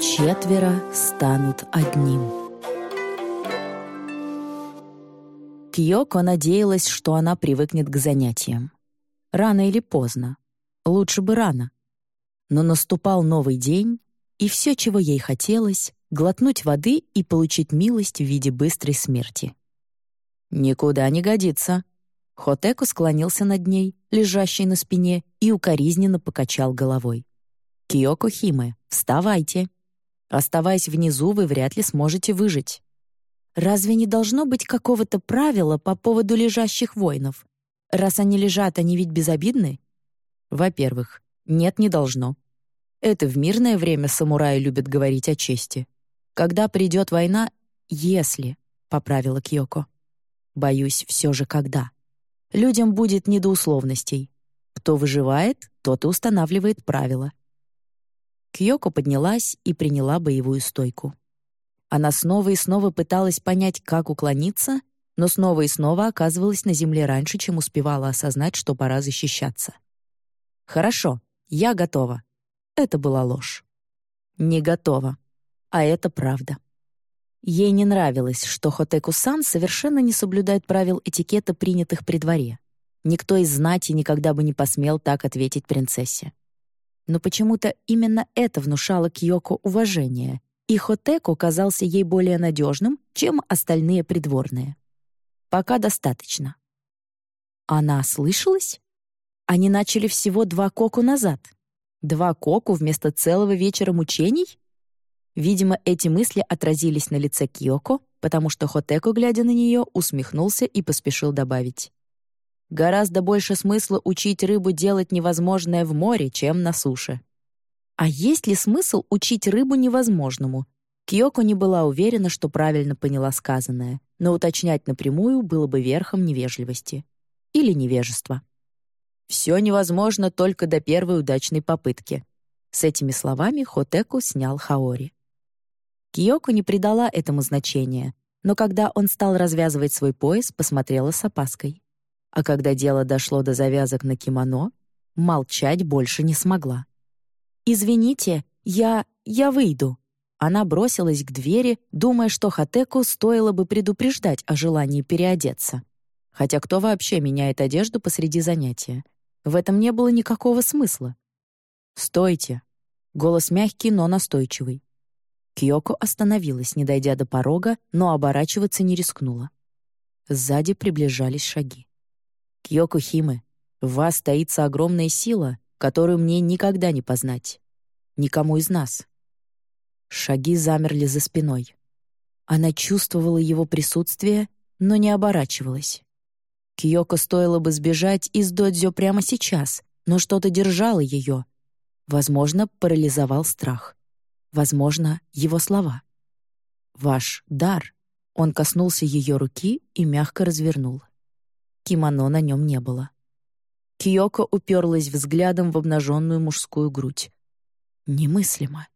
Четверо станут одним. Кьёко надеялась, что она привыкнет к занятиям. Рано или поздно. Лучше бы рано. Но наступал новый день, и все, чего ей хотелось — глотнуть воды и получить милость в виде быстрой смерти. «Никуда не годится». Хотеку склонился над ней, лежащей на спине, и укоризненно покачал головой. «Киоко Химе, вставайте. Оставаясь внизу, вы вряд ли сможете выжить». Разве не должно быть какого-то правила по поводу лежащих воинов? Раз они лежат, они ведь безобидны? Во-первых, нет, не должно. Это в мирное время самураи любят говорить о чести. Когда придет война, если, — поправила Кьёко. Боюсь, все же когда. Людям будет не до условностей. Кто выживает, тот и устанавливает правила. Кьёко поднялась и приняла боевую стойку. Она снова и снова пыталась понять, как уклониться, но снова и снова оказывалась на земле раньше, чем успевала осознать, что пора защищаться. «Хорошо, я готова». Это была ложь. «Не готова». А это правда. Ей не нравилось, что Хотеку-сан совершенно не соблюдает правил этикета, принятых при дворе. Никто из знати никогда бы не посмел так ответить принцессе. Но почему-то именно это внушало Кьёко уважение, и Хотеку казался ей более надежным, чем остальные придворные. Пока достаточно. Она слышалась? Они начали всего два коку назад. Два коку вместо целого вечера мучений? Видимо, эти мысли отразились на лице Киоко, потому что Хотеку, глядя на нее, усмехнулся и поспешил добавить. «Гораздо больше смысла учить рыбу делать невозможное в море, чем на суше». А есть ли смысл учить рыбу невозможному? Кьёко не была уверена, что правильно поняла сказанное, но уточнять напрямую было бы верхом невежливости. Или невежества. «Все невозможно только до первой удачной попытки». С этими словами Хотеку снял Хаори. Киоко не придала этому значения, но когда он стал развязывать свой пояс, посмотрела с опаской. А когда дело дошло до завязок на кимоно, молчать больше не смогла. «Извините, я... я выйду». Она бросилась к двери, думая, что Хатеку стоило бы предупреждать о желании переодеться. Хотя кто вообще меняет одежду посреди занятия? В этом не было никакого смысла. «Стойте!» Голос мягкий, но настойчивый. Кьёко остановилась, не дойдя до порога, но оборачиваться не рискнула. Сзади приближались шаги. «Кьёко Химе, в вас таится огромная сила, которую мне никогда не познать. Никому из нас. Шаги замерли за спиной. Она чувствовала его присутствие, но не оборачивалась. Киоко стоило бы сбежать из додзё прямо сейчас, но что-то держало ее. Возможно, парализовал страх. Возможно, его слова. «Ваш дар». Он коснулся ее руки и мягко развернул. Кимоно на нем не было. Киоко уперлась взглядом в обнаженную мужскую грудь. Немыслимо.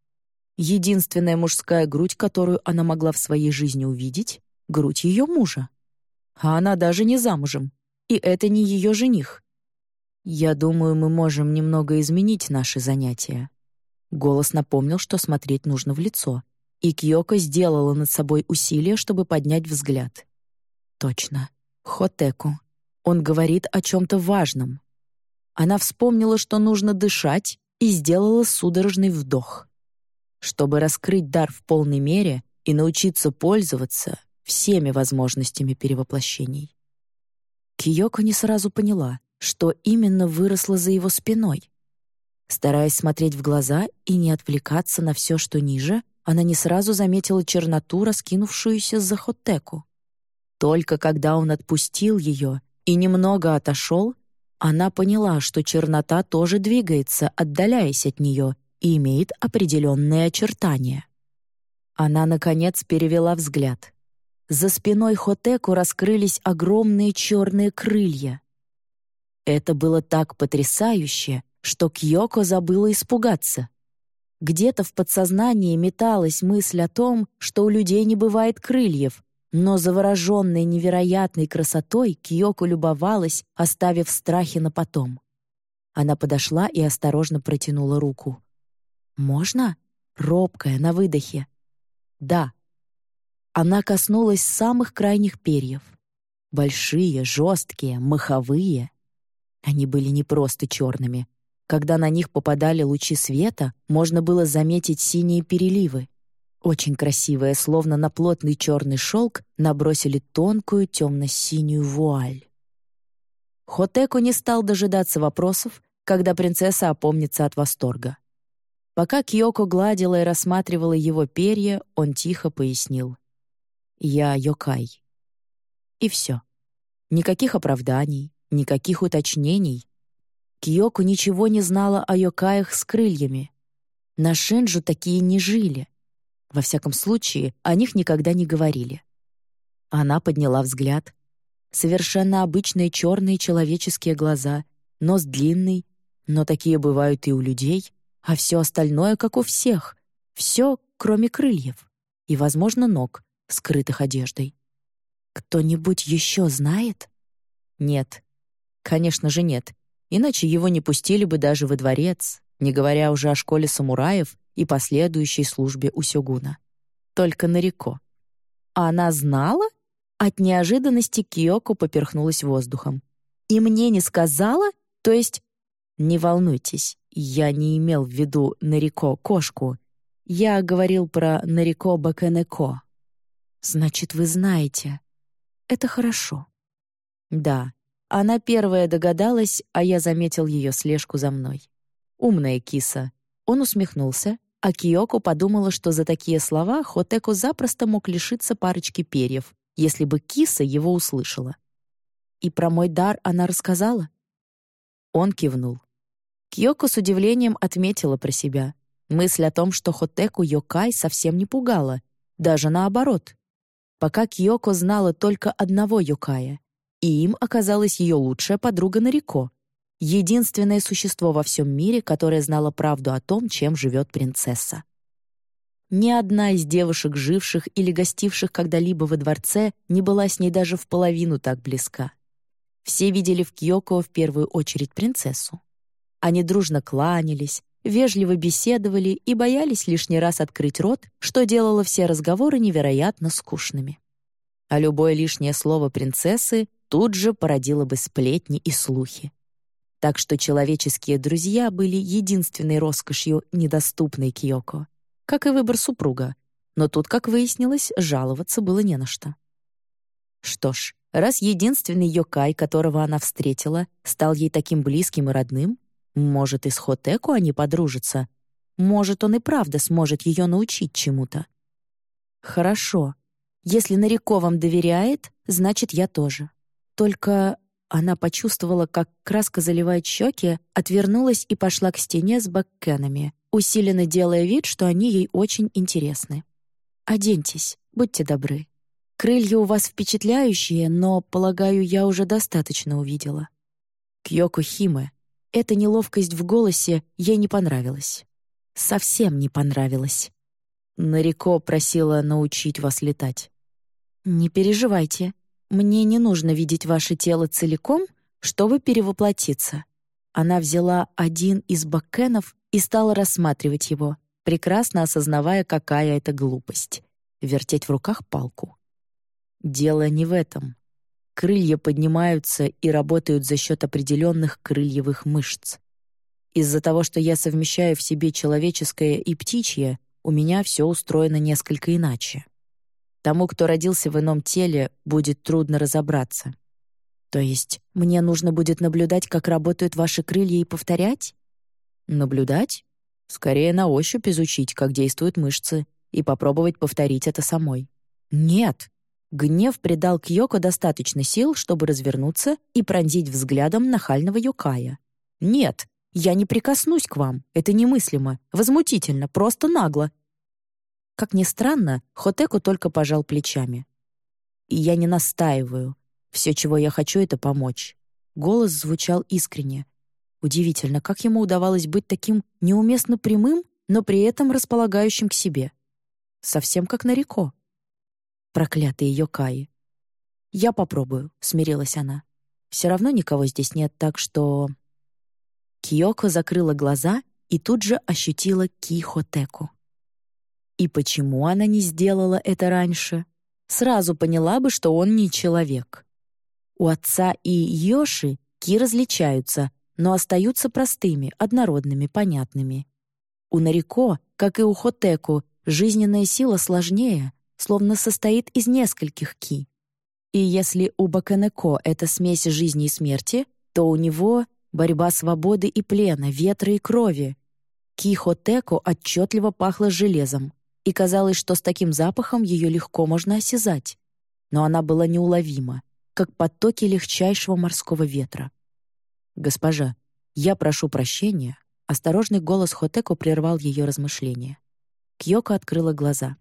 Единственная мужская грудь, которую она могла в своей жизни увидеть — грудь ее мужа. А она даже не замужем, и это не ее жених. «Я думаю, мы можем немного изменить наши занятия». Голос напомнил, что смотреть нужно в лицо, и Кьёко сделала над собой усилие, чтобы поднять взгляд. «Точно. Хотеку. Он говорит о чем-то важном. Она вспомнила, что нужно дышать, и сделала судорожный вдох. Чтобы раскрыть дар в полной мере и научиться пользоваться всеми возможностями перевоплощений. Киёко не сразу поняла, что именно выросло за его спиной. Стараясь смотреть в глаза и не отвлекаться на все, что ниже, она не сразу заметила черноту, раскинувшуюся за Хотеку. Только когда он отпустил ее и немного отошел, она поняла, что чернота тоже двигается, отдаляясь от нее, и имеет определенные очертания. Она, наконец, перевела взгляд. За спиной Хотеку раскрылись огромные черные крылья. Это было так потрясающе, что Кьёко забыла испугаться. Где-то в подсознании металась мысль о том, что у людей не бывает крыльев, но завороженной невероятной красотой Киоко любовалась, оставив страхи на потом. Она подошла и осторожно протянула руку. «Можно?» робкая, на выдохе. «Да». Она коснулась самых крайних перьев. Большие, жесткие, маховые. Они были не просто черными. Когда на них попадали лучи света, можно было заметить синие переливы. Очень красивые, словно на плотный черный шелк набросили тонкую темно-синюю вуаль. Хотеку не стал дожидаться вопросов, когда принцесса опомнится от восторга. Пока Кьёко гладила и рассматривала его перья, он тихо пояснил. «Я Йокай». И все. Никаких оправданий, никаких уточнений. Кьёко ничего не знала о Йокаях с крыльями. На Шинджу такие не жили. Во всяком случае, о них никогда не говорили. Она подняла взгляд. Совершенно обычные черные человеческие глаза, нос длинный, но такие бывают и у людей — а все остальное, как у всех. Все, кроме крыльев. И, возможно, ног, скрытых одеждой. Кто-нибудь еще знает? Нет. Конечно же, нет. Иначе его не пустили бы даже во дворец, не говоря уже о школе самураев и последующей службе у сёгуна. Только Нарико. А она знала? От неожиданности Киоко поперхнулась воздухом. «И мне не сказала? То есть...» «Не волнуйтесь, я не имел в виду Нарико кошку. Я говорил про Нарико Бакенеко. Значит, вы знаете. Это хорошо. Да, она первая догадалась, а я заметил ее слежку за мной. Умная киса. Он усмехнулся, а Киоко подумала, что за такие слова Хотеко запросто мог лишиться парочки перьев, если бы киса его услышала. И про мой дар она рассказала? Он кивнул. Кьёко с удивлением отметила про себя. Мысль о том, что Хотеку Йокай совсем не пугала, даже наоборот. Пока Кьёко знала только одного Йокая, и им оказалась ее лучшая подруга Нарико, единственное существо во всем мире, которое знало правду о том, чем живет принцесса. Ни одна из девушек, живших или гостивших когда-либо во дворце, не была с ней даже в половину так близка. Все видели в Кьёко в первую очередь принцессу. Они дружно кланялись, вежливо беседовали и боялись лишний раз открыть рот, что делало все разговоры невероятно скучными. А любое лишнее слово принцессы тут же породило бы сплетни и слухи. Так что человеческие друзья были единственной роскошью, недоступной Киоко, как и выбор супруга. Но тут, как выяснилось, жаловаться было не на что. Что ж, раз единственный Йокай, которого она встретила, стал ей таким близким и родным, может, и с Хотеку они подружатся. Может, он и правда сможет ее научить чему-то. Хорошо. Если Нарико вам доверяет, значит, я тоже. Только она почувствовала, как краска заливает щеки, отвернулась и пошла к стене с бэккенами, усиленно делая вид, что они ей очень интересны. «Оденьтесь, будьте добры. Крылья у вас впечатляющие, но, полагаю, я уже достаточно увидела». Кьёко Химе, эта неловкость в голосе ей не понравилась. Совсем не понравилась. Нарико просила научить вас летать. «Не переживайте. Мне не нужно видеть ваше тело целиком, чтобы перевоплотиться». Она взяла один из бакенов и стала рассматривать его, прекрасно осознавая, какая это глупость — вертеть в руках палку. Дело не в этом. Крылья поднимаются и работают за счет определенных крыльевых мышц. Из-за того, что я совмещаю в себе человеческое и птичье, у меня все устроено несколько иначе. Тому, кто родился в ином теле, будет трудно разобраться. То есть мне нужно будет наблюдать, как работают ваши крылья и повторять? Наблюдать? Скорее на ощупь изучить, как действуют мышцы, и попробовать повторить это самой. Нет, Гнев придал Кьёко достаточно сил, чтобы развернуться и пронзить взглядом нахального Юкая. «Нет, я не прикоснусь к вам. Это немыслимо, возмутительно, просто нагло». Как ни странно, Хотеку только пожал плечами. «И я не настаиваю. Все, чего я хочу, — это помочь». Голос звучал искренне. Удивительно, как ему удавалось быть таким неуместно прямым, но при этом располагающим к себе. Совсем как на Нарико. Проклятые Йокаи. «Я попробую», — смирилась она. «Все равно никого здесь нет, так что...» Киоко закрыла глаза и тут же ощутила Кихотеку. И почему она не сделала это раньше? Сразу поняла бы, что он не человек. У отца и Йоши ки различаются, но остаются простыми, однородными, понятными. У Нарико, как и у Хотеку, жизненная сила сложнее, словно состоит из нескольких ки. И если у Баканеко это смесь жизни и смерти, то у него борьба свободы и плена, ветра и крови. Ки Хотеку отчетливо пахло железом, и казалось, что с таким запахом ее легко можно осязать. Но она была неуловима, как потоки легчайшего морского ветра. «Госпожа, я прошу прощения», — осторожный голос Хотеку прервал ее размышления. Кьёко открыла глаза.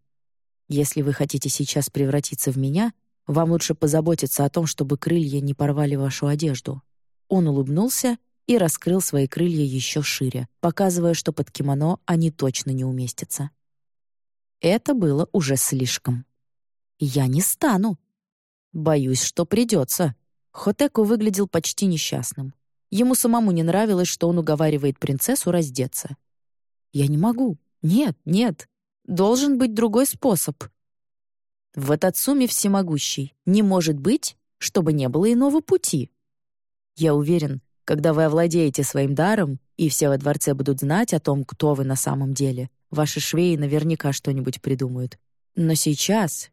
«Если вы хотите сейчас превратиться в меня, вам лучше позаботиться о том, чтобы крылья не порвали вашу одежду». Он улыбнулся и раскрыл свои крылья еще шире, показывая, что под кимоно они точно не уместятся. Это было уже слишком. «Я не стану». «Боюсь, что придется». Хотеку выглядел почти несчастным. Ему самому не нравилось, что он уговаривает принцессу раздеться. «Я не могу. Нет, нет. Должен быть другой способ». В Атацуме всемогущий. Не может быть, чтобы не было иного пути. Я уверен, когда вы овладеете своим даром, и все во дворце будут знать о том, кто вы на самом деле, ваши швеи наверняка что-нибудь придумают. Но сейчас...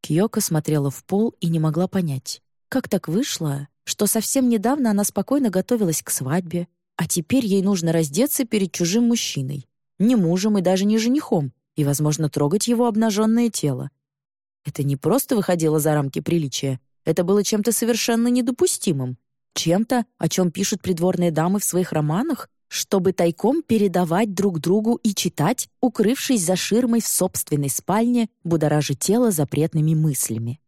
Киоко смотрела в пол и не могла понять, как так вышло, что совсем недавно она спокойно готовилась к свадьбе, а теперь ей нужно раздеться перед чужим мужчиной, не мужем и даже не женихом, и, возможно, трогать его обнаженное тело. Это не просто выходило за рамки приличия, это было чем-то совершенно недопустимым, чем-то, о чем пишут придворные дамы в своих романах, чтобы тайком передавать друг другу и читать, укрывшись за ширмой в собственной спальне, будоража тело запретными мыслями.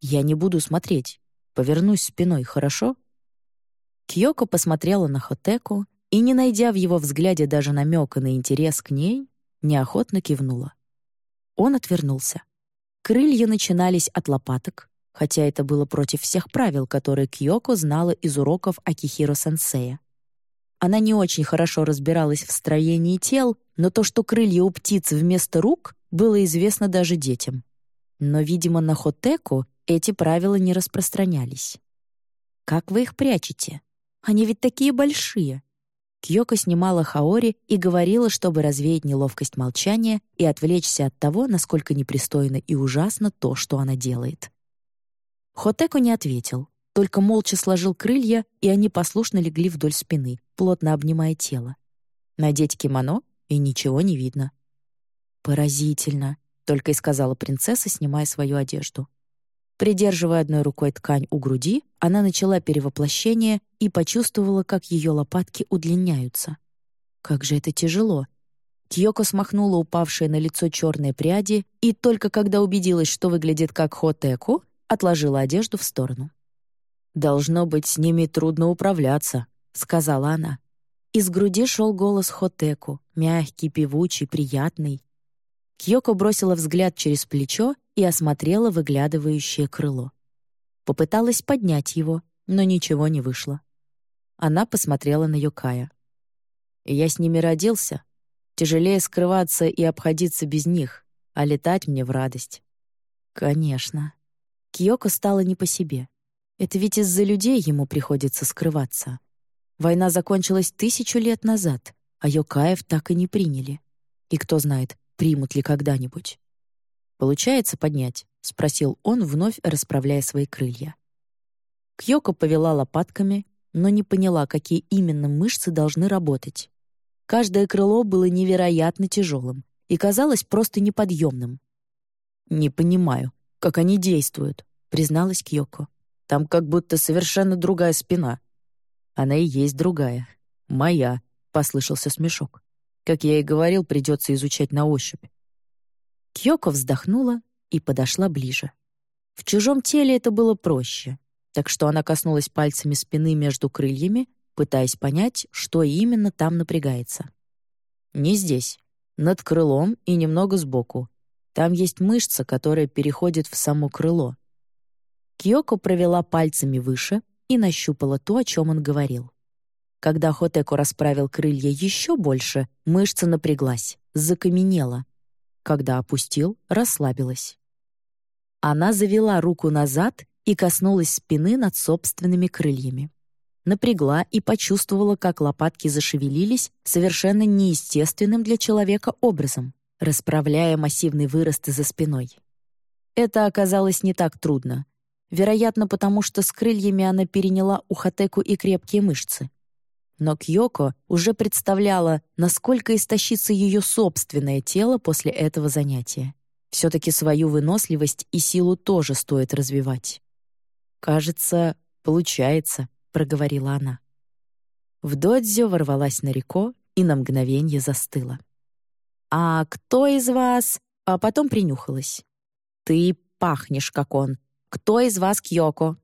«Я не буду смотреть. Повернусь спиной, хорошо?» Кьёко посмотрела на Хотеку и, не найдя в его взгляде даже намека на интерес к ней, неохотно кивнула. Он отвернулся. Крылья начинались от лопаток, хотя это было против всех правил, которые Кьёко знала из уроков Акихиро-сенсея. Она не очень хорошо разбиралась в строении тел, но то, что крылья у птиц вместо рук, было известно даже детям. Но, видимо, на Хотеку эти правила не распространялись. «Как вы их прячете? Они ведь такие большие!» Кьёко снимала Хаори и говорила, чтобы развеять неловкость молчания и отвлечься от того, насколько непристойно и ужасно то, что она делает. Хотеко не ответил, только молча сложил крылья, и они послушно легли вдоль спины, плотно обнимая тело. Надеть кимоно, и ничего не видно. «Поразительно», — только и сказала принцесса, снимая свою одежду. Придерживая одной рукой ткань у груди, она начала перевоплощение и почувствовала, как ее лопатки удлиняются. Как же это тяжело. Кьёко смахнула упавшие на лицо черные пряди и только когда убедилась, что выглядит как Хотеку, отложила одежду в сторону. «Должно быть, с ними трудно управляться», — сказала она. Из груди шел голос Хотеку, мягкий, певучий, приятный. Кьёко бросила взгляд через плечо и осмотрела выглядывающее крыло. Попыталась поднять его, но ничего не вышло. Она посмотрела на Юкая. «Я с ними родился. Тяжелее скрываться и обходиться без них, а летать мне в радость». «Конечно». Киоко стало не по себе. Это ведь из-за людей ему приходится скрываться. Война закончилась тысячу лет назад, а Йокаев так и не приняли. И кто знает, примут ли когда-нибудь. «Получается поднять?» — спросил он, вновь расправляя свои крылья. Кьёко повела лопатками, но не поняла, какие именно мышцы должны работать. Каждое крыло было невероятно тяжелым и казалось просто неподъемным. «Не понимаю, как они действуют», — призналась Кьёко. «Там как будто совершенно другая спина». «Она и есть другая. Моя», — послышался смешок. «Как я и говорил, придется изучать на ощупь. Кьёко вздохнула и подошла ближе. В чужом теле это было проще, так что она коснулась пальцами спины между крыльями, пытаясь понять, что именно там напрягается. Не здесь, над крылом и немного сбоку. Там есть мышца, которая переходит в само крыло. Кьёко провела пальцами выше и нащупала то, о чем он говорил. Когда Хотеко расправил крылья еще больше, мышца напряглась, закаменела, Когда опустил, расслабилась. Она завела руку назад и коснулась спины над собственными крыльями. Напрягла и почувствовала, как лопатки зашевелились совершенно неестественным для человека образом, расправляя массивный вырост за спиной. Это оказалось не так трудно. Вероятно, потому что с крыльями она переняла у Хатеку и крепкие мышцы. Но Кьёко уже представляла, насколько истощится ее собственное тело после этого занятия. Все-таки свою выносливость и силу тоже стоит развивать. «Кажется, получается», — проговорила она. В додзё ворвалась Нарико и на мгновение застыла. «А кто из вас...» А потом принюхалась. «Ты пахнешь, как он. Кто из вас Кьёко?»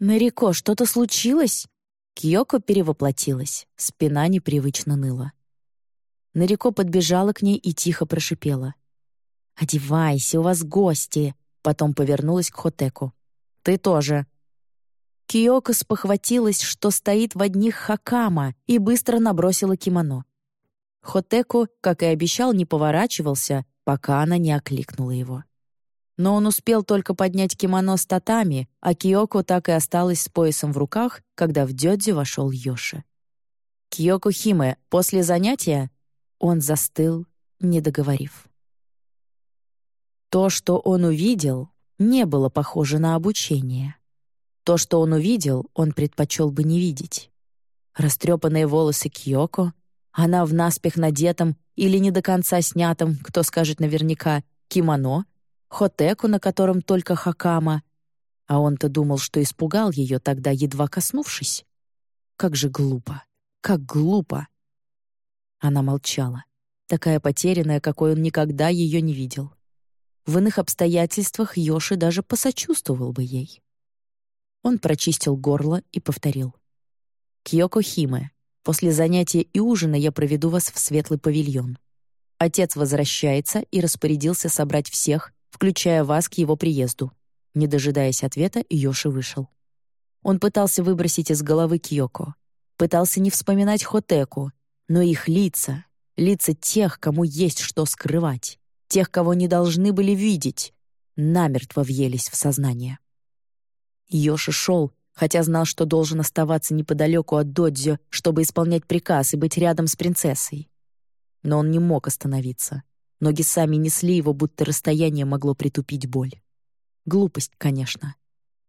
«Нарико, что-то случилось?» Кьёко перевоплотилась, спина непривычно ныла. Нарико подбежала к ней и тихо прошипела. «Одевайся, у вас гости!» Потом повернулась к Хотеку. «Ты тоже!» Киоко спохватилась, что стоит в одних хакама, и быстро набросила кимоно. Хотеку, как и обещал, не поворачивался, пока она не окликнула его. Но он успел только поднять кимоно с татами, а Киоко так и осталась с поясом в руках, когда в дёдзи вошел Йоши. «Киоко Химе, после занятия...» Он застыл, не договорив. То, что он увидел, не было похоже на обучение. То, что он увидел, он предпочел бы не видеть. Растрепанные волосы Кьёко, она в наспех надетом или не до конца снятом, кто скажет наверняка, кимоно, хотеку, на котором только хакама. А он-то думал, что испугал ее тогда, едва коснувшись. Как же глупо, как глупо. Она молчала, такая потерянная, какой он никогда ее не видел. В иных обстоятельствах Йоши даже посочувствовал бы ей. Он прочистил горло и повторил. «Кьёко Химе, после занятия и ужина я проведу вас в светлый павильон. Отец возвращается и распорядился собрать всех, включая вас к его приезду». Не дожидаясь ответа, Йоши вышел. Он пытался выбросить из головы Кьёко. Пытался не вспоминать Хотеку, но их лица, лица тех, кому есть что скрывать, тех, кого не должны были видеть, намертво въелись в сознание. Йоши шел, хотя знал, что должен оставаться неподалеку от Додзё, чтобы исполнять приказ и быть рядом с принцессой. Но он не мог остановиться. Ноги сами несли его, будто расстояние могло притупить боль. Глупость, конечно.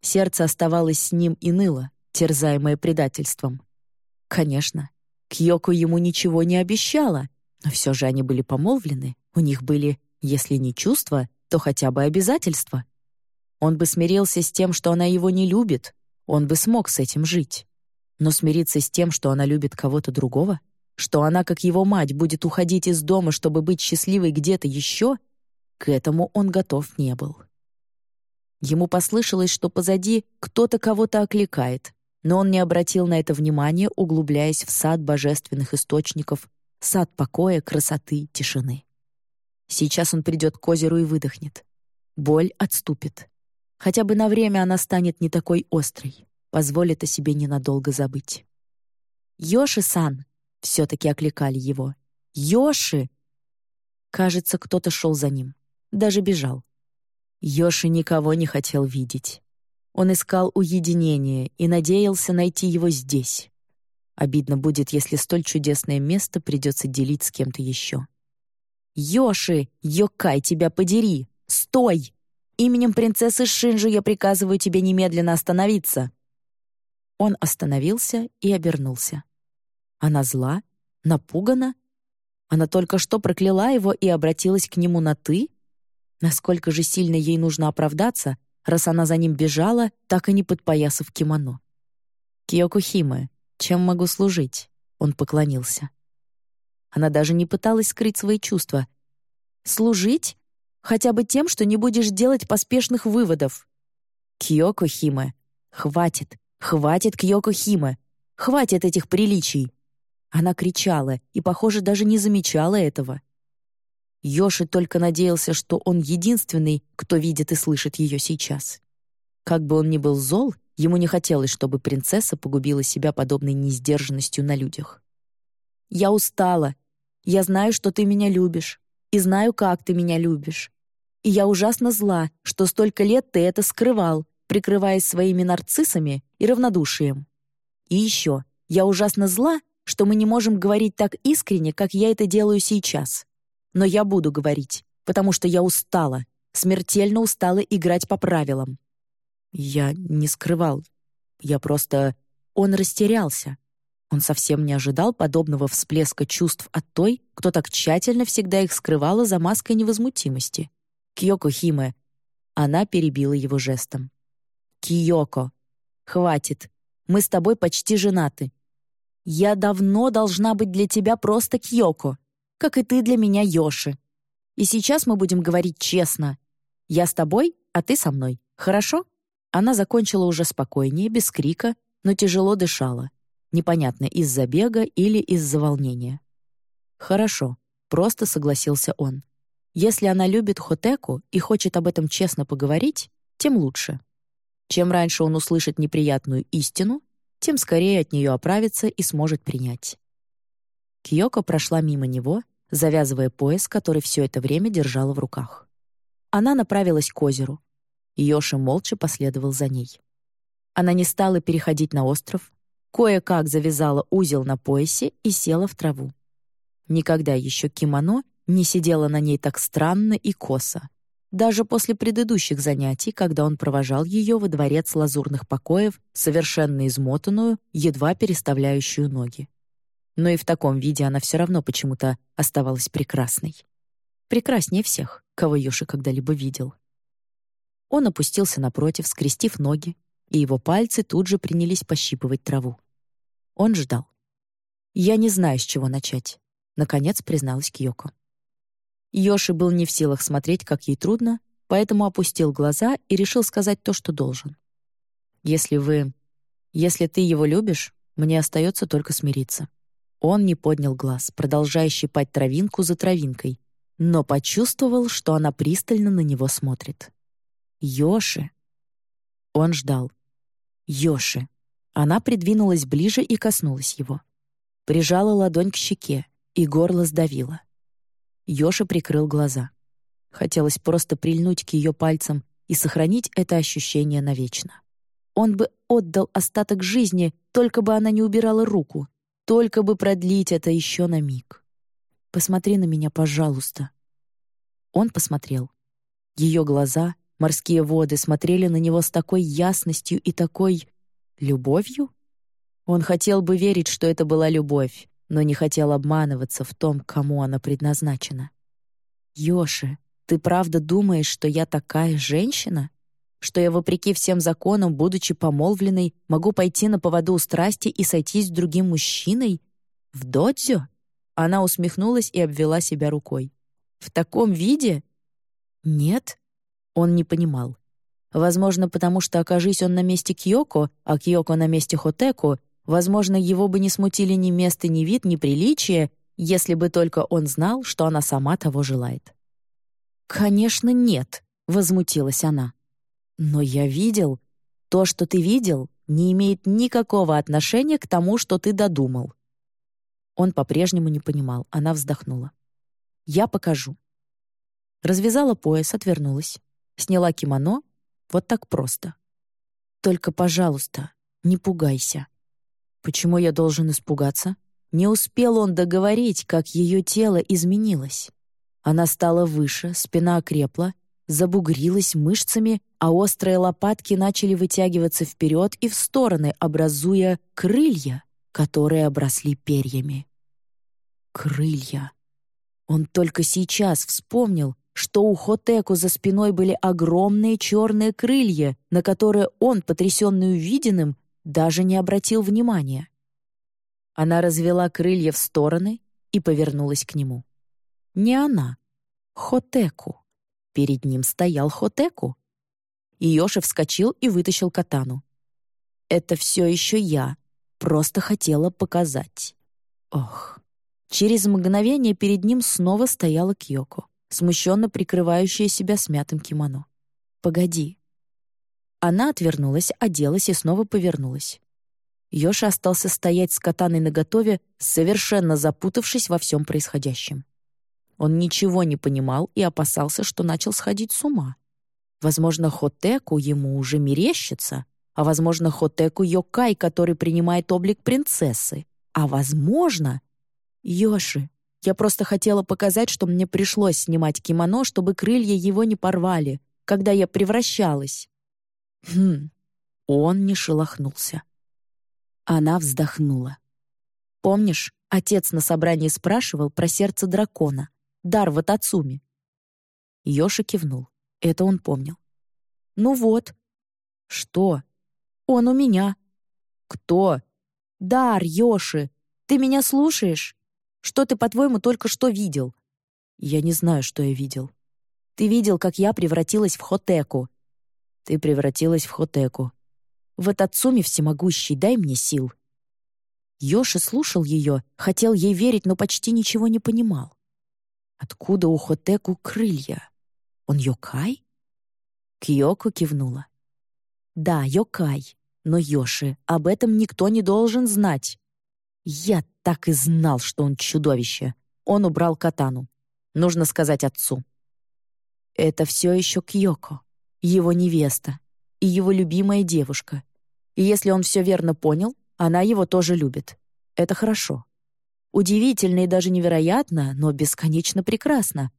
Сердце оставалось с ним и ныло, терзаемое предательством. Конечно, Кьёко ему ничего не обещала, но все же они были помолвлены, у них были, если не чувства, то хотя бы обязательства. Он бы смирился с тем, что она его не любит, он бы смог с этим жить. Но смириться с тем, что она любит кого-то другого, что она, как его мать, будет уходить из дома, чтобы быть счастливой где-то еще, к этому он готов не был. Ему послышалось, что позади кто-то кого-то окликает, но он не обратил на это внимания, углубляясь в сад божественных источников, сад покоя, красоты, тишины. Сейчас он придет к озеру и выдохнет. Боль отступит. Хотя бы на время она станет не такой острой, позволит о себе ненадолго забыть. «Йоши-сан!» — все-таки окликали его. «Йоши!» Кажется, кто-то шел за ним. Даже бежал. Йоши никого не хотел видеть. Он искал уединение и надеялся найти его здесь. Обидно будет, если столь чудесное место придется делить с кем-то еще. «Йоши! Йокай, тебя подери! Стой!» Именем принцессы Шинжу я приказываю тебе немедленно остановиться». Он остановился и обернулся. Она зла, напугана. Она только что прокляла его и обратилась к нему на «ты»? Насколько же сильно ей нужно оправдаться, раз она за ним бежала, так и не подпоясав кимоно. «Киокухиме, чем могу служить?» Он поклонился. Она даже не пыталась скрыть свои чувства. «Служить? Хотя бы тем, что не будешь делать поспешных выводов. Химе. Хватит, хватит Химе. Хватит этих приличий. Она кричала и, похоже, даже не замечала этого. Йоши только надеялся, что он единственный, кто видит и слышит ее сейчас. Как бы он ни был зол, ему не хотелось, чтобы принцесса погубила себя подобной несдержанностью на людях. «Я устала. Я знаю, что ты меня любишь. и знаю, как ты меня любишь. И я ужасно зла, что столько лет ты это скрывал, прикрываясь своими нарциссами и равнодушием. И еще, я ужасно зла, что мы не можем говорить так искренне, как я это делаю сейчас. Но я буду говорить, потому что я устала, смертельно устала играть по правилам. Я не скрывал. Я просто... Он растерялся. Он совсем не ожидал подобного всплеска чувств от той, кто так тщательно всегда их скрывала за маской невозмутимости. Кьёко Химе. Она перебила его жестом. «Киёко, хватит. Мы с тобой почти женаты. Я давно должна быть для тебя просто Кьёко, как и ты для меня Йоши. И сейчас мы будем говорить честно. Я с тобой, а ты со мной. Хорошо?» Она закончила уже спокойнее, без крика, но тяжело дышала. Непонятно, из-за бега или из-за волнения. «Хорошо», — просто согласился он. «Если она любит Хотеку и хочет об этом честно поговорить, тем лучше. Чем раньше он услышит неприятную истину, тем скорее от нее оправится и сможет принять». Киоко прошла мимо него, завязывая пояс, который все это время держала в руках. Она направилась к озеру, Йоши молча последовал за ней. Она не стала переходить на остров, кое-как завязала узел на поясе и села в траву. Никогда еще кимоно не сидела на ней так странно и косо. Даже после предыдущих занятий, когда он провожал ее во дворец лазурных покоев, совершенно измотанную, едва переставляющую ноги. Но и в таком виде она все равно почему-то оставалась прекрасной. Прекраснее всех, кого Йоши когда-либо видел. Он опустился напротив, скрестив ноги, и его пальцы тут же принялись пощипывать траву. Он ждал. «Я не знаю, с чего начать», — наконец призналась Кьёко. Йоши был не в силах смотреть, как ей трудно, поэтому опустил глаза и решил сказать то, что должен. «Если вы... Если ты его любишь, мне остается только смириться». Он не поднял глаз, продолжая щипать травинку за травинкой, но почувствовал, что она пристально на него смотрит. Йоши. Он ждал. Йоши. Она придвинулась ближе и коснулась его. Прижала ладонь к щеке, и горло сдавило. Йоши прикрыл глаза. Хотелось просто прильнуть к ее пальцам и сохранить это ощущение навечно. Он бы отдал остаток жизни, только бы она не убирала руку, только бы продлить это еще на миг. «Посмотри на меня, пожалуйста». Он посмотрел. Ее глаза, Морские воды смотрели на него с такой ясностью и такой... любовью? Он хотел бы верить, что это была любовь, но не хотел обманываться в том, кому она предназначена. «Йоши, ты правда думаешь, что я такая женщина? Что я, вопреки всем законам, будучи помолвленной, могу пойти на поводу у страсти и сойтись с другим мужчиной? В додзё?» Она усмехнулась и обвела себя рукой. «В таком виде?» «Нет, он не понимал. Возможно, потому что, окажись он на месте Кьёко, а Кьёко на месте Хотеку, возможно, его бы не смутили ни место, ни вид, ни приличие, если бы только он знал, что она сама того желает. «Конечно, нет», — возмутилась она. «Но я видел. То, что ты видел, не имеет никакого отношения к тому, что ты додумал». Он по-прежнему не понимал. Она вздохнула. «Я покажу». Развязала пояс, отвернулась. Сняла кимоно. Вот так просто. Только, пожалуйста, не пугайся. Почему я должен испугаться? Не успел он договорить, как ее тело изменилось. Она стала выше, спина окрепла, забугрилась мышцами, а острые лопатки начали вытягиваться вперед и в стороны, образуя крылья, которые обросли перьями. Крылья. Он только сейчас вспомнил, что у Хотеку за спиной были огромные черные крылья, на которые он, потрясенный увиденным, даже не обратил внимания. Она развела крылья в стороны и повернулась к нему. Не она, Хотеку. Перед ним стоял Хотеку. Йоши вскочил и вытащил катану. «Это все еще я. Просто хотела показать». Ох. Через мгновение перед ним снова стояла Кьёко смущенно прикрывающая себя смятым кимоно. «Погоди». Она отвернулась, оделась и снова повернулась. Йоша остался стоять с катаной наготове, совершенно запутавшись во всем происходящем. Он ничего не понимал и опасался, что начал сходить с ума. Возможно, Хотеку ему уже мерещится, а, возможно, Хотеку Йокай, который принимает облик принцессы. А, возможно... Йоши, я просто хотела показать, что мне пришлось снимать кимоно, чтобы крылья его не порвали, когда я превращалась. Хм, он не шелохнулся. Она вздохнула. «Помнишь, отец на собрании спрашивал про сердце дракона, дар в Атацуме?» Йоши кивнул. Это он помнил. «Ну вот». «Что?» «Он у меня». «Кто?» «Дар, Йоши. Ты меня слушаешь? Что ты, по-твоему, только что видел?» «Я не знаю, что я видел». «Ты видел, как я превратилась в Хотеку». «Ты превратилась в Хотеку». «В этот сумме всемогущий, дай мне сил». Йоши слушал ее, хотел ей верить, но почти ничего не понимал. Откуда у Хотеку крылья? Он Йокай? Киоко кивнула. Да, Йокай, но Йоши, об этом никто не должен знать. Я так и знал, что он чудовище. Он убрал катану. Нужно сказать отцу. Это все еще Кьёко, его невеста и его любимая девушка. И если он все верно понял, она его тоже любит. Это хорошо. Удивительно и даже невероятно, но бесконечно прекрасно.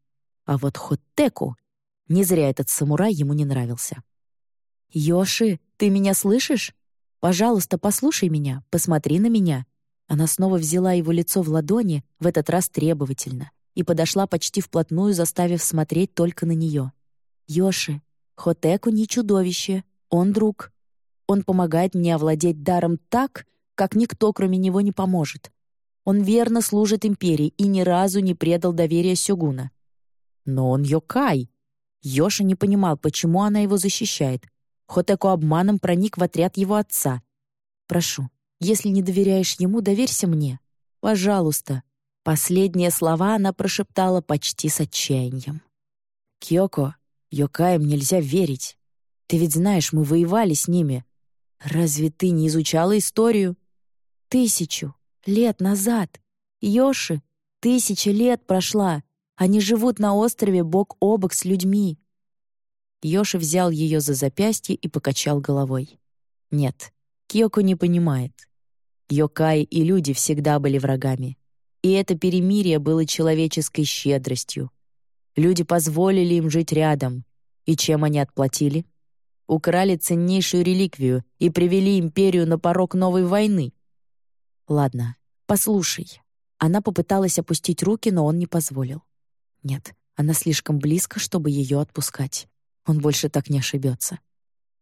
А вот Хоттеку... Не зря этот самурай ему не нравился. «Йоши, ты меня слышишь? Пожалуйста, послушай меня, посмотри на меня. Она снова взяла его лицо в ладони, в этот раз требовательно, и подошла почти вплотную, заставив смотреть только на нее. «Йоши, Хотеку не чудовище, он друг. Он помогает мне овладеть даром так, как никто, кроме него, не поможет. Он верно служит империи и ни разу не предал доверия Сёгуна. Но он Йокай. Йоша не понимал, почему она его защищает. Хотеку обманом проник в отряд его отца. «Прошу, если не доверяешь ему, доверься мне. Пожалуйста». Последние слова она прошептала почти с отчаянием. «Кьёко, Йокаем нельзя верить. Ты ведь знаешь, мы воевали с ними. Разве ты не изучала историю?» «Тысячу лет назад. Йоши, тысяча лет прошла. Они живут на острове бок о бок с людьми». Йоши взял ее за запястье и покачал головой. «Нет, Кьёко не понимает. Йокаи и люди всегда были врагами. И это перемирие было человеческой щедростью. Люди позволили им жить рядом. И чем они отплатили? Украли ценнейшую реликвию и привели империю на порог новой войны. Ладно, послушай. Она попыталась опустить руки, но он не позволил. Нет, она слишком близко, чтобы ее отпускать. Он больше так не ошибется.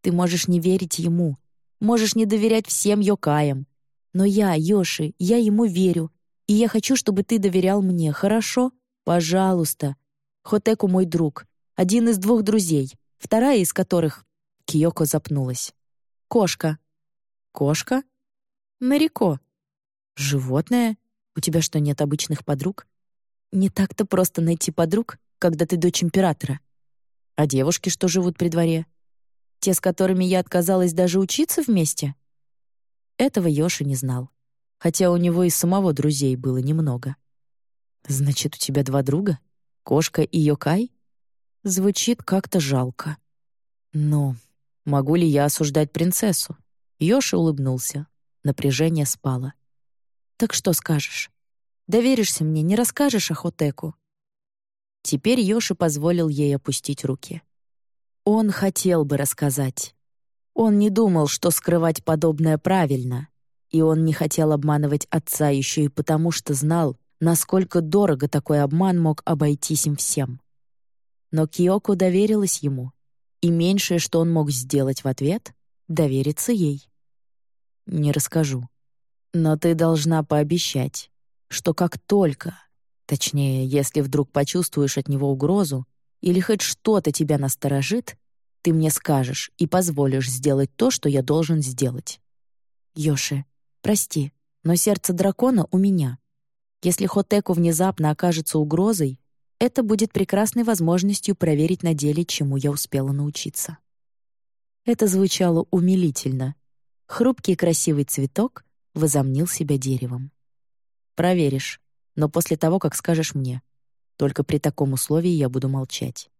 Ты можешь не верить ему, можешь не доверять всем Йокаям, но я, Йоши, я ему верю, и я хочу, чтобы ты доверял мне, хорошо? Пожалуйста. Хотеку мой друг, один из двух друзей, вторая из которых...» Киоко запнулась. «Кошка». «Кошка?» «Нарико». «Животное? У тебя что, нет обычных подруг?» «Не так-то просто найти подруг, когда ты дочь императора. А девушки, что живут при дворе? Те, с которыми я отказалась даже учиться вместе?» Этого Йоши не знал, хотя у него и самого друзей было немного. «Значит, у тебя два друга? Кошка и Йокай?» Звучит как-то жалко. «Ну, могу ли я осуждать принцессу?» Йоши улыбнулся. Напряжение спало. «Так что скажешь? Доверишься мне, не расскажешь о Хотеку?» Теперь Йоши позволил ей опустить руки. Он хотел бы рассказать, он не думал, что скрывать подобное правильно, и он не хотел обманывать отца еще и потому, что знал, насколько дорого такой обман мог обойтись им всем. Но Киоко доверилась ему, и меньшее, что он мог сделать в ответ — довериться ей. «Не расскажу. Но ты должна пообещать, что как только, точнее, если вдруг почувствуешь от него угрозу или хоть что-то тебя насторожит, ты мне скажешь и позволишь сделать то, что я должен сделать. Йоши, прости, но сердце дракона у меня. Если Хотеку внезапно окажется угрозой, это будет прекрасной возможностью проверить на деле, чему я успела научиться. Это звучало умилительно. Хрупкий красивый цветок возомнил себя деревом. Проверишь, но после того, как скажешь мне. Только при таком условии я буду молчать.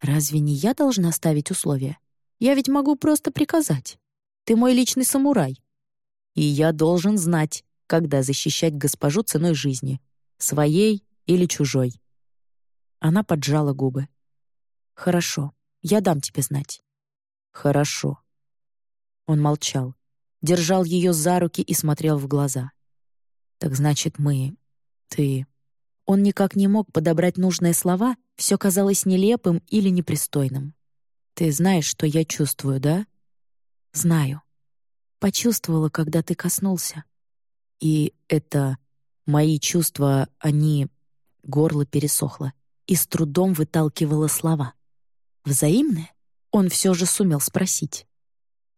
Разве не я должна ставить условия? Я ведь могу просто приказать. Ты мой личный самурай. И я должен знать, когда защищать госпожу ценой жизни. Своей или чужой. Она поджала губы. «Хорошо, я дам тебе знать». «Хорошо». Он молчал, держал ее за руки и смотрел в глаза. «Так значит, мы... Ты...» Он никак не мог подобрать нужные слова, все казалось нелепым или непристойным. «Ты знаешь, что я чувствую, да?» «Знаю. Почувствовала, когда ты коснулся». «И это... Мои чувства, они...» Горло пересохло и с трудом выталкивало слова. «Взаимные?» Он все же сумел спросить.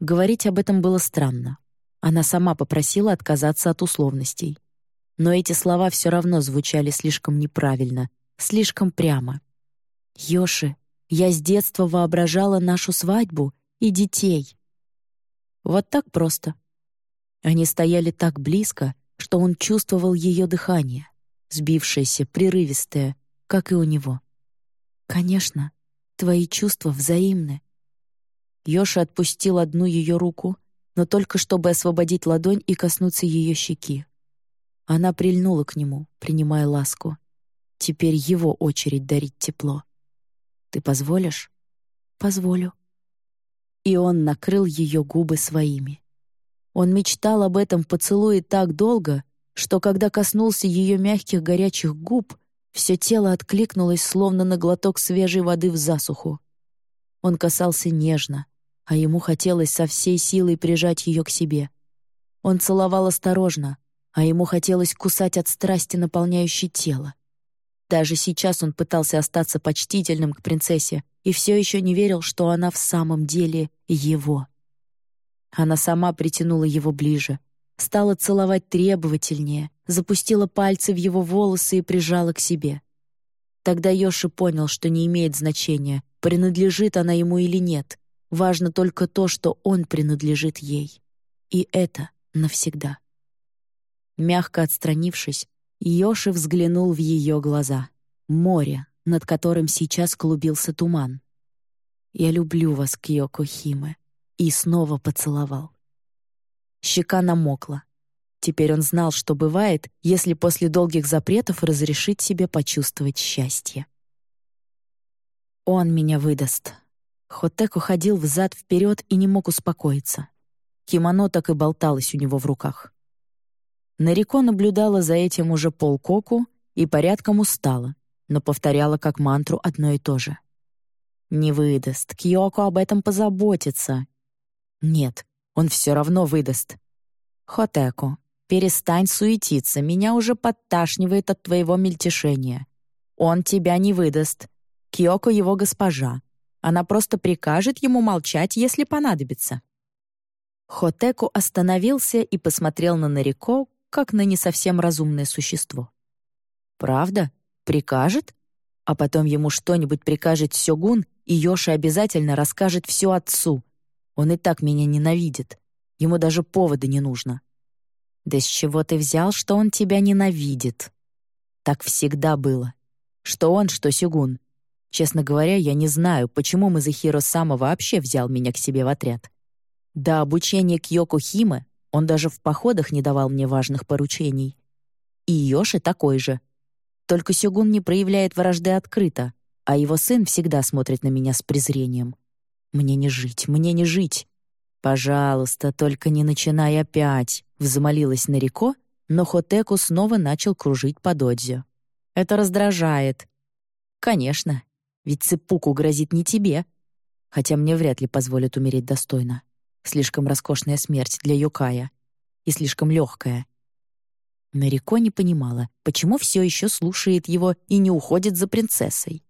Говорить об этом было странно. Она сама попросила отказаться от условностей. Но эти слова все равно звучали слишком неправильно, слишком прямо. «Йоши, я с детства воображала нашу свадьбу и детей». Вот так просто. Они стояли так близко, что он чувствовал ее дыхание, сбившееся, прерывистое, как и у него. «Конечно, твои чувства взаимны». Йоша отпустил одну ее руку, но только чтобы освободить ладонь и коснуться ее щеки. Она прильнула к нему, принимая ласку. Теперь его очередь дарить тепло. «Ты позволишь?» «Позволю». И он накрыл ее губы своими. Он мечтал об этом поцелуе так долго, что когда коснулся ее мягких горячих губ, все тело откликнулось, словно на глоток свежей воды в засуху. Он касался нежно, а ему хотелось со всей силой прижать ее к себе. Он целовал осторожно, а ему хотелось кусать от страсти, наполняющей тело. Даже сейчас он пытался остаться почтительным к принцессе и все еще не верил, что она в самом деле его. Она сама притянула его ближе, стала целовать требовательнее, запустила пальцы в его волосы и прижала к себе. Тогда Йоши понял, что не имеет значения, принадлежит она ему или нет. Важно только то, что он принадлежит ей. И это навсегда. Мягко отстранившись, Йоши взглянул в ее глаза. Море, над которым сейчас клубился туман. «Я люблю вас, Кьёко Химе», и снова поцеловал. Щека намокла. Теперь он знал, что бывает, если после долгих запретов разрешить себе почувствовать счастье. Он меня выдаст. Хотек уходил взад-вперед и не мог успокоиться. Кимоно так и болталось у него в руках. Нарико наблюдала за этим уже полкоку и порядком устала, но повторяла как мантру одно и то же. «Не выдаст, Кьёко об этом позаботится». «Нет, он все равно выдаст». «Хотеку, перестань суетиться, меня уже подташнивает от твоего мельтешения. Он тебя не выдаст. Кьёко его госпожа. Она просто прикажет ему молчать, если понадобится». Хотеку остановился и посмотрел на Нарико, как на не совсем разумное существо. «Правда? Прикажет?» А потом ему что-нибудь прикажет Сёгун, и Йоши обязательно расскажет все отцу. Он и так меня ненавидит. Ему даже повода не нужно. «Да с чего ты взял, что он тебя ненавидит?» Так всегда было. Что он, что Сёгун. Честно говоря, я не знаю, почему Мазахиро Сама вообще взял меня к себе в отряд. До обучения Кьёко Химе он даже в походах не давал мне важных поручений. И Йоши такой же. Только Сёгун не проявляет вражды открыто, а его сын всегда смотрит на меня с презрением. «Мне не жить, мне не жить!» «Пожалуйста, только не начинай опять!» — взмолилась Нарико, но Хотеку снова начал кружить по додзю. «Это раздражает». «Конечно, ведь цепуку грозит не тебе. Хотя мне вряд ли позволят умереть достойно. Слишком роскошная смерть для Юкая. И слишком легкая. Нарико не понимала, почему все еще слушает его и не уходит за принцессой.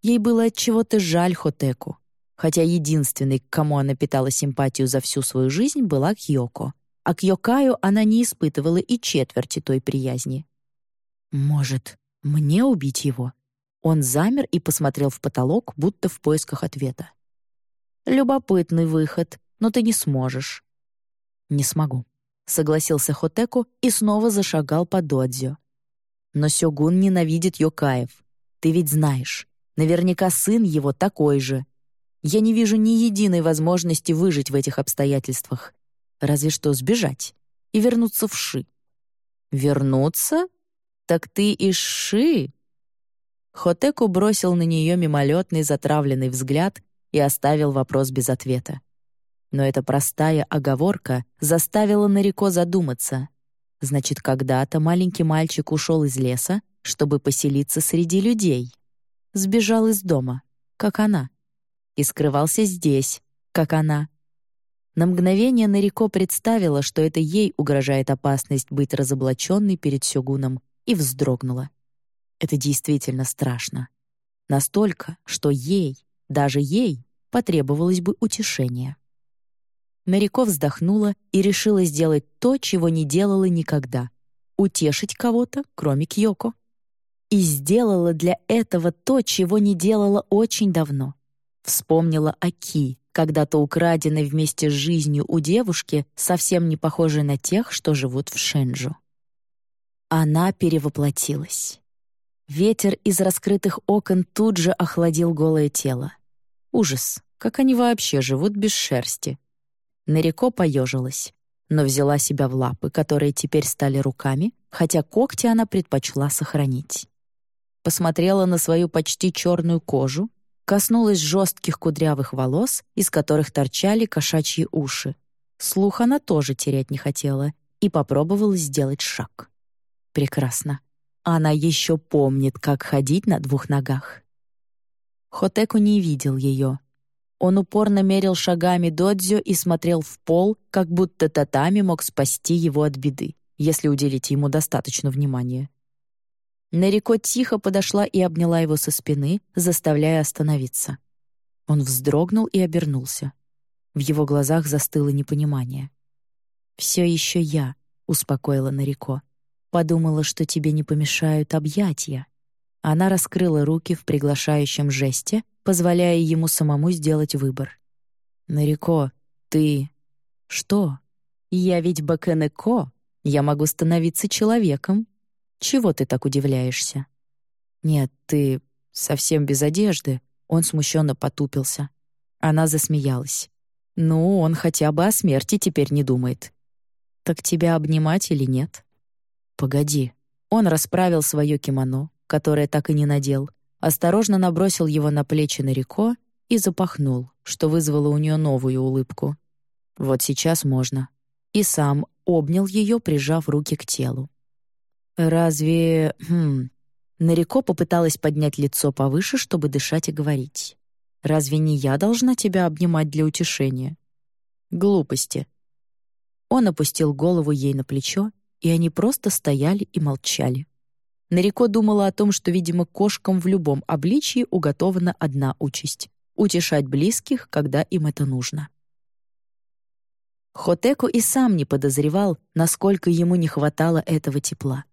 Ей было от чего-то жаль Хотеку, хотя единственной, к кому она питала симпатию за всю свою жизнь, была Кьёко, а к Йокаю она не испытывала и четверти той приязни. «Может, мне убить его?» Он замер и посмотрел в потолок, будто в поисках ответа. «Любопытный выход», но ты не сможешь». «Не смогу», — согласился Хотеку и снова зашагал по додзё. Но Сёгун ненавидит Йокаев. Ты ведь знаешь, наверняка сын его такой же. Я не вижу ни единой возможности выжить в этих обстоятельствах. Разве что сбежать и вернуться в Ши. Вернуться? Так ты из Ши? Хотеку бросил на нее мимолетный затравленный взгляд и оставил вопрос без ответа. Но эта простая оговорка заставила Нарико задуматься. Значит, когда-то маленький мальчик ушел из леса, чтобы поселиться среди людей. Сбежал из дома, как она. И скрывался здесь, как она. На мгновение Нарико представила, что это ей угрожает опасность быть разоблаченной перед Сёгуном, и вздрогнула. Это действительно страшно. Настолько, что ей, даже ей, потребовалось бы утешение. Нарико вздохнула и решила сделать то, чего не делала никогда — утешить кого-то, кроме Кьёко. И сделала для этого то, чего не делала очень давно. Вспомнила о Ки, когда-то украденной вместе с жизнью у девушки, совсем не похожей на тех, что живут в Шенджу. Она перевоплотилась. Ветер из раскрытых окон тут же охладил голое тело. Ужас, как они вообще живут без шерсти. Нареко поежилась, но взяла себя в лапы, которые теперь стали руками, хотя когти она предпочла сохранить. Посмотрела на свою почти черную кожу, коснулась жестких кудрявых волос, из которых торчали кошачьи уши. Слух она тоже терять не хотела и попробовала сделать шаг. Прекрасно. Она еще помнит, как ходить на двух ногах. Хотеку не видел ее. Он упорно мерил шагами додзё и смотрел в пол, как будто татами мог спасти его от беды, если уделить ему достаточно внимания. Нарико тихо подошла и обняла его со спины, заставляя остановиться. Он вздрогнул и обернулся. В его глазах застыло непонимание. «Все еще я», — успокоила Нарико. Подумала, что тебе не помешают объятия. Она раскрыла руки в приглашающем жесте, позволяя ему самому сделать выбор. «Нарико, ты...» «Что? Я ведь Бакенеко. Я могу становиться человеком. Чего ты так удивляешься?» «Нет, ты совсем без одежды». Он смущенно потупился. Она засмеялась. «Ну, он хотя бы о смерти теперь не думает». «Так тебя обнимать или нет?» «Погоди». Он расправил свое кимоно, которое так и не надел, осторожно набросил его на плечи Нарико и запахнул, что вызвало у нее новую улыбку. «Вот сейчас можно». И сам обнял ее, прижав руки к телу. «Разве...» хм... Нарико попыталась поднять лицо повыше, чтобы дышать и говорить. «Разве не я должна тебя обнимать для утешения?» «Глупости». Он опустил голову ей на плечо и они просто стояли и молчали. Нарико думала о том, что, видимо, кошкам в любом обличии уготована одна участь — утешать близких, когда им это нужно. Хотеку и сам не подозревал, насколько ему не хватало этого тепла.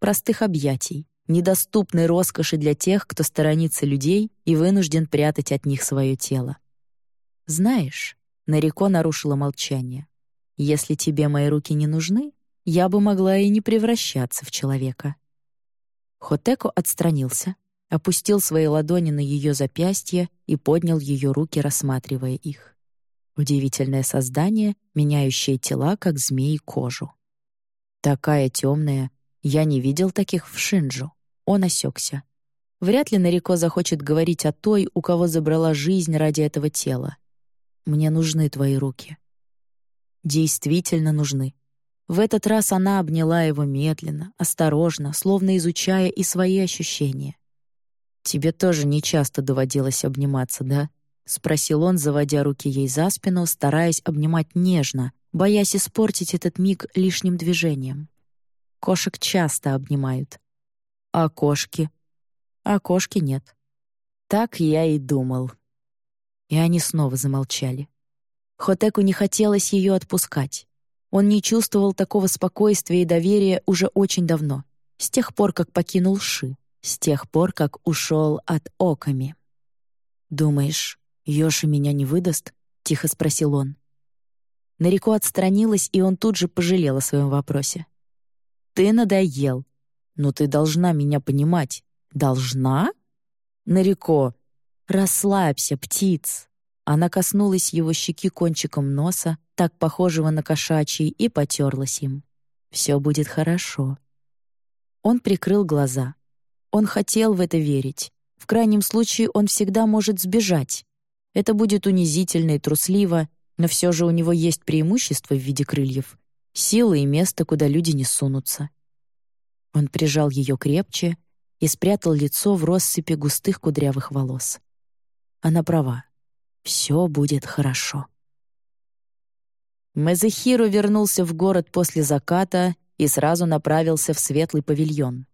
Простых объятий, недоступной роскоши для тех, кто сторонится людей и вынужден прятать от них свое тело. «Знаешь», — Нарико нарушила молчание, «если тебе мои руки не нужны, я бы могла и не превращаться в человека. Хотеко отстранился, опустил свои ладони на ее запястье и поднял ее руки, рассматривая их. Удивительное создание, меняющее тела, как змеи кожу. Такая темная, я не видел таких в Шинджу. Он осекся. Вряд ли Нарико захочет говорить о той, у кого забрала жизнь ради этого тела. Мне нужны твои руки. Действительно нужны. В этот раз она обняла его медленно, осторожно, словно изучая и свои ощущения. «Тебе тоже нечасто доводилось обниматься, да?» — спросил он, заводя руки ей за спину, стараясь обнимать нежно, боясь испортить этот миг лишним движением. Кошек часто обнимают. А кошки? А кошки нет. Так я и думал. И они снова замолчали. Хотеку не хотелось ее отпускать. Он не чувствовал такого спокойствия и доверия уже очень давно, с тех пор, как покинул Ши, с тех пор, как ушел от Оками. «Думаешь, Йоши меня не выдаст?» — тихо спросил он. Нарико отстранилась, и он тут же пожалел о своем вопросе. «Ты надоел. Но ты должна меня понимать». «Должна?» Нареко! Расслабься, птиц!» Она коснулась его щеки кончиком носа, так похожего на кошачий, и потерлась им. «Все будет хорошо». Он прикрыл глаза. Он хотел в это верить. В крайнем случае он всегда может сбежать. Это будет унизительно и трусливо, но все же у него есть преимущество в виде крыльев, силы и место, куда люди не сунутся. Он прижал ее крепче и спрятал лицо в россыпи густых кудрявых волос. Она права. Все будет хорошо. Мезехиро вернулся в город после заката и сразу направился в светлый павильон.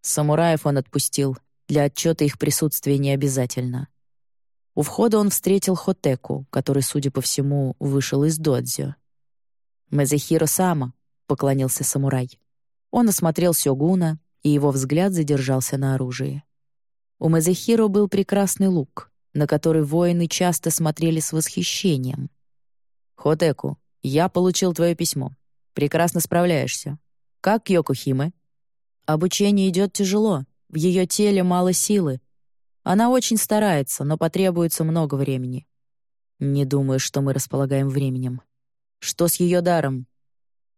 Самураев он отпустил, для отчета их присутствия не обязательно. У входа он встретил Хотеку, который, судя по всему, вышел из додзё. «Мезехиро Сама», — поклонился самурай. Он осмотрел Сёгуна, и его взгляд задержался на оружии. У Мезехиро был прекрасный лук, на который воины часто смотрели с восхищением. «Хотеку, я получил твое письмо. Прекрасно справляешься. Как Йокухиме?» «Обучение идет тяжело. В ее теле мало силы, она очень старается, но потребуется много времени. Не думаю, что мы располагаем временем. Что с ее даром?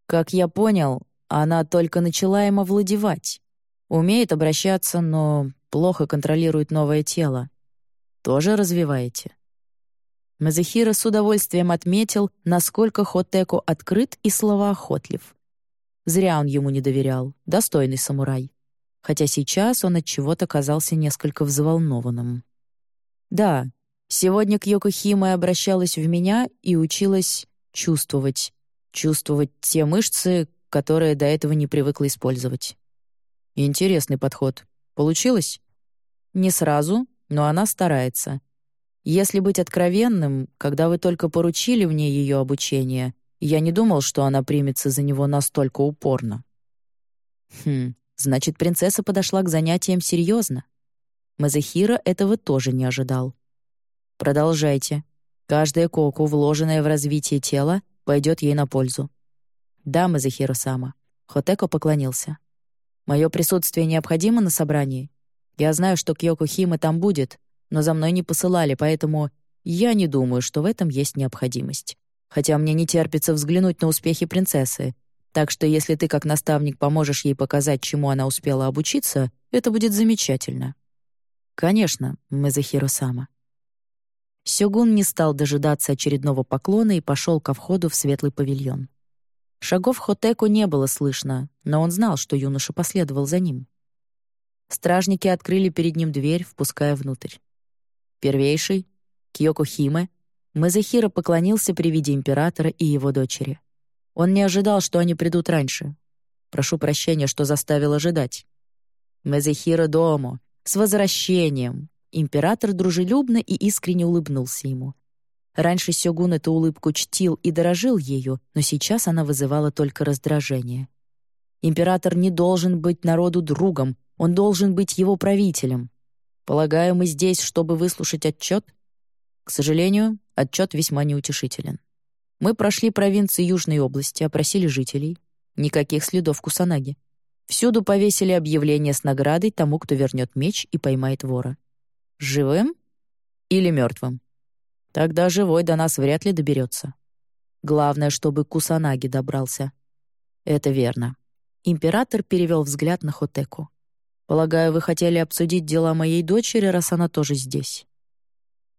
Как я понял, она только начала им овладевать. Умеет обращаться, но плохо контролирует новое тело. Тоже развиваете? Мазахира с удовольствием отметил, насколько Хотеку открыт и словоохотлив. Зря он ему не доверял, достойный самурай хотя сейчас он от чего-то казался несколько взволнованным. Да, сегодня к Йокохиме обращалась в меня и училась чувствовать, чувствовать те мышцы, которые до этого не привыкла использовать. Интересный подход. Получилось? Не сразу, но она старается. Если быть откровенным, когда вы только поручили мне ее обучение, я не думал, что она примется за него настолько упорно. Хм, Значит, принцесса подошла к занятиям серьезно. Мазахира этого тоже не ожидал. Продолжайте. Каждая коку, вложенная в развитие тела, пойдет ей на пользу. Да, Мазахира-сама. Хотеко поклонился. Мое присутствие необходимо на собрании. Я знаю, что Кьёко Хима там будет, но за мной не посылали, поэтому я не думаю, что в этом есть необходимость. Хотя мне не терпится взглянуть на успехи принцессы, так что если ты как наставник поможешь ей показать, чему она успела обучиться, это будет замечательно. Конечно, Мезахиро-сама. Сёгун не стал дожидаться очередного поклона и пошел ко входу в светлый павильон. Шагов Хотеку не было слышно, но он знал, что юноша последовал за ним. Стражники открыли перед ним дверь, впуская внутрь. Первейший, Кьёко Химе, Мазахира поклонился при виде императора и его дочери. Он не ожидал, что они придут раньше. Прошу прощения, что заставил ожидать. Мезехира дому, с возвращением. Император дружелюбно и искренне улыбнулся ему. Раньше Сёгун эту улыбку чтил и дорожил ею, но сейчас она вызывала только раздражение. Император не должен быть народу другом, он должен быть его правителем. Полагаю, мы здесь, чтобы выслушать отчет? К сожалению, отчет весьма неутешителен. Мы прошли провинции Южной области, опросили жителей. Никаких следов Кусанаги. Всюду повесили объявление с наградой тому, кто вернет меч и поймает вора. Живым или мертвым? Тогда живой до нас вряд ли доберется. Главное, чтобы Кусанаги добрался. Это верно. Император перевел взгляд на Хотеку. Полагаю, вы хотели обсудить дела моей дочери, раз она тоже здесь.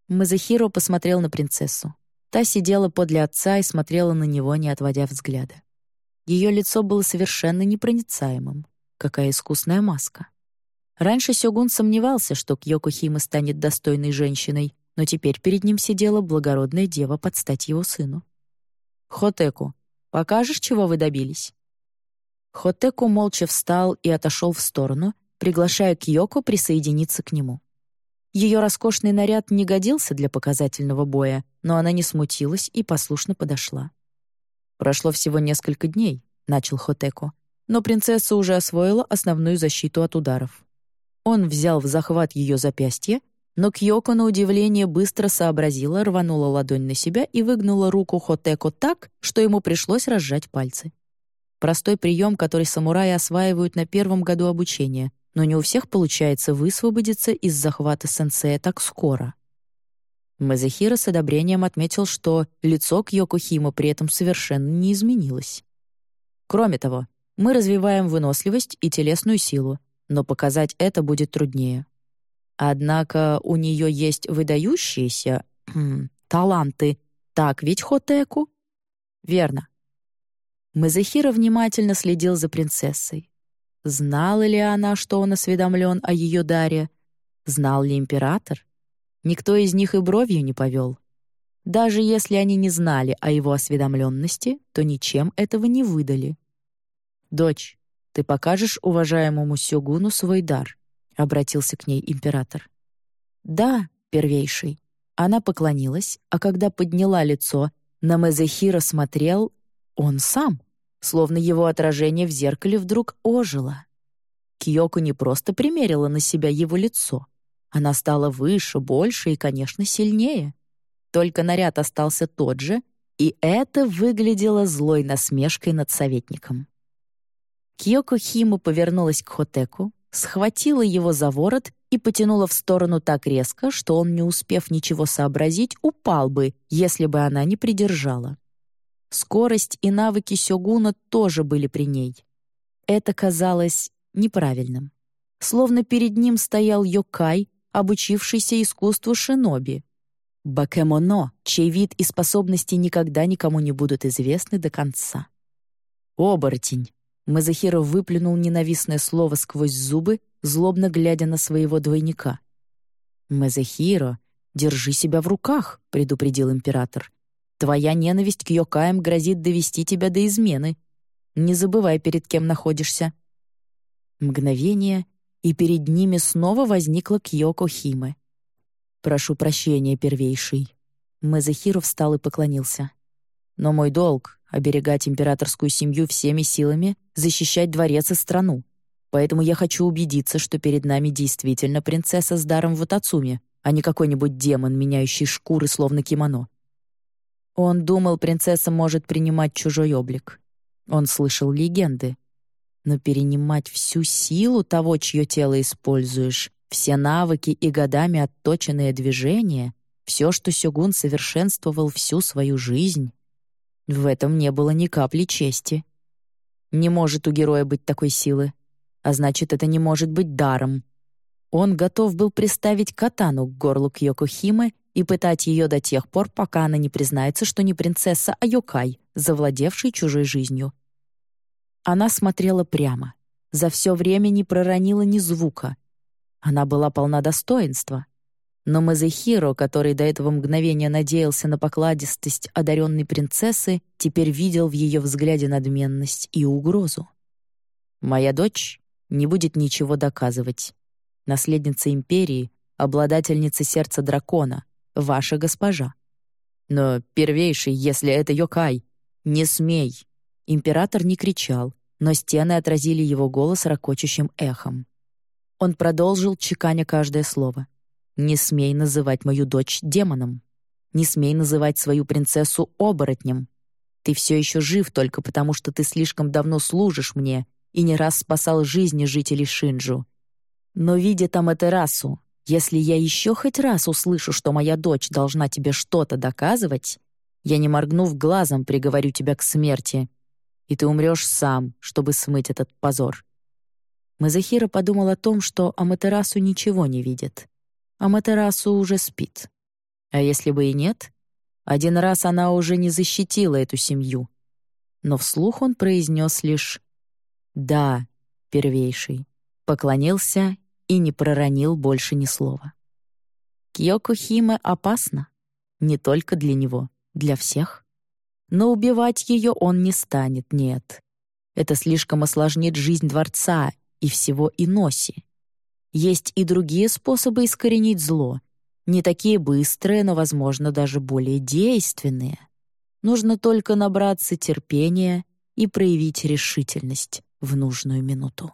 Мазахиро посмотрел на принцессу. Та сидела подле отца и смотрела на него, не отводя взгляда. Ее лицо было совершенно непроницаемым. Какая искусная маска. Раньше Сёгун сомневался, что Кьёко Хима станет достойной женщиной, но теперь перед ним сидела благородная дева под стать его сыну. «Хотеку, покажешь, чего вы добились?» Хотеку молча встал и отошел в сторону, приглашая Кьёко присоединиться к нему. Ее роскошный наряд не годился для показательного боя, но она не смутилась и послушно подошла. «Прошло всего несколько дней», — начал Хотеко, но принцесса уже освоила основную защиту от ударов. Он взял в захват ее запястье, но Кьёко, на удивление, быстро сообразила, рванула ладонь на себя и выгнула руку Хотеко так, что ему пришлось разжать пальцы. Простой прием, который самураи осваивают на первом году обучения, но не у всех получается высвободиться из захвата сенсея так скоро. Мазахира с одобрением отметил, что лицо Кьёко при этом совершенно не изменилось. Кроме того, мы развиваем выносливость и телесную силу, но показать это будет труднее. Однако у нее есть выдающиеся хм, таланты, так ведь, Хотеку? Верно. Мазахира внимательно следил за принцессой. Знала ли она, что он осведомлен о ее даре? Знал ли император? Никто из них и бровью не повел. Даже если они не знали о его осведомленности, то ничем этого не выдали. «Дочь, ты покажешь уважаемому Сёгуну свой дар», — обратился к ней император. «Да, первейший». Она поклонилась, а когда подняла лицо, на Мезехира смотрел он сам, словно его отражение в зеркале вдруг ожило. Киоко не просто примерила на себя его лицо. Она стала выше, больше и, конечно, сильнее. Только наряд остался тот же, и это выглядело злой насмешкой над советником. Киоко Хима повернулась к Хотеку, схватила его за ворот и потянула в сторону так резко, что он, не успев ничего сообразить, упал бы, если бы она не придержала. Скорость и навыки Сёгуна тоже были при ней. Это казалось неправильным. Словно перед ним стоял Йокай, обучившийся искусству шиноби. Бакемоно, чей вид и способности никогда никому не будут известны до конца. «Оборотень!» Мазахиро выплюнул ненавистное слово сквозь зубы, злобно глядя на своего двойника. «Мазахиро, держи себя в руках», — предупредил император. «Твоя ненависть к Йокаям грозит довести тебя до измены. Не забывай, перед кем находишься». Мгновение, и перед ними снова возникла Кьёко Химе. «Прошу прощения, первейший». Мазахиро встал и поклонился. «Но мой долг — оберегать императорскую семью всеми силами, защищать дворец и страну. Поэтому я хочу убедиться, что перед нами действительно принцесса с даром в Атацуме, а не какой-нибудь демон, меняющий шкуры словно кимоно». Он думал, принцесса может принимать чужой облик. Он слышал легенды, но перенимать всю силу того, чье тело используешь, все навыки и годами отточенные движения, все, что Сёгун совершенствовал всю свою жизнь, в этом не было ни капли чести. Не может у героя быть такой силы, а значит, это не может быть даром. Он готов был приставить катану к горлу Кьёкохимы и пытать ее до тех пор, пока она не признается, что не принцесса, а Йокай, завладевший чужой жизнью. Она смотрела прямо. За все время не проронила ни звука. Она была полна достоинства. Но Мазехиро, который до этого мгновения надеялся на покладистость одаренной принцессы, теперь видел в ее взгляде надменность и угрозу. «Моя дочь не будет ничего доказывать. Наследница империи, обладательница сердца дракона, ваша госпожа. Но первейший, если это Йокай, не смей!» Император не кричал, но стены отразили его голос ракочущим эхом. Он продолжил, чеканя каждое слово. «Не смей называть мою дочь демоном. Не смей называть свою принцессу оборотнем. Ты все еще жив только потому, что ты слишком давно служишь мне и не раз спасал жизни жителей Шинджу. Но, видя там эту расу, если я еще хоть раз услышу, что моя дочь должна тебе что-то доказывать, я, не моргнув глазом, приговорю тебя к смерти и ты умрешь сам, чтобы смыть этот позор». Мазахира подумал о том, что Аматерасу ничего не видит. Аматерасу уже спит. А если бы и нет, один раз она уже не защитила эту семью. Но вслух он произнес лишь «Да, первейший», поклонился и не проронил больше ни слова. Кьёко Химе опасно. Не только для него, для всех. Но убивать ее он не станет, нет. Это слишком осложнит жизнь дворца и всего Иноси. Есть и другие способы искоренить зло. Не такие быстрые, но, возможно, даже более действенные. Нужно только набраться терпения и проявить решительность в нужную минуту.